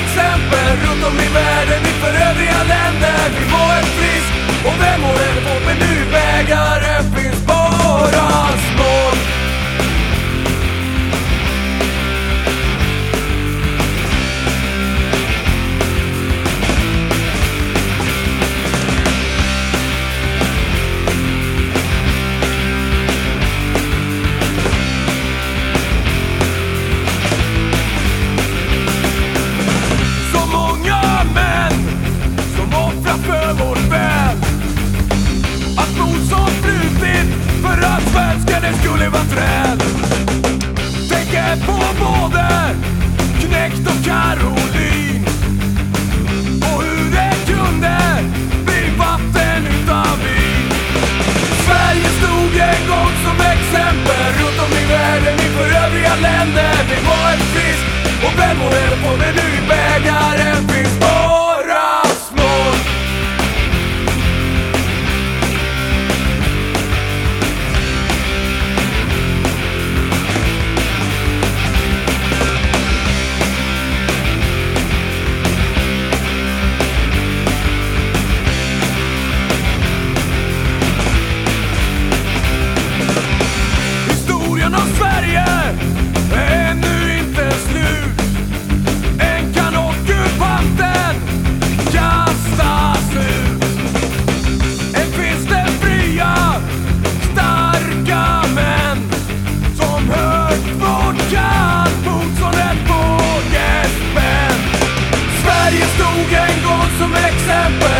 exempel runt om i världen inför övriga länder. Vi Caroline. Och hur det kunde bli vatten utan vin. Sverige stod en gång som exempel. Runt om i världen inför övriga länder. Vi var ett fisk och vem må reda på det nu i bägaren Historien om Sverige är ännu inte slut. Än kan ockupanten kastas ut Än finns det fria, starka män Som högt vårt kall mot som ett bågespänn Sverige stod en gång som exempel.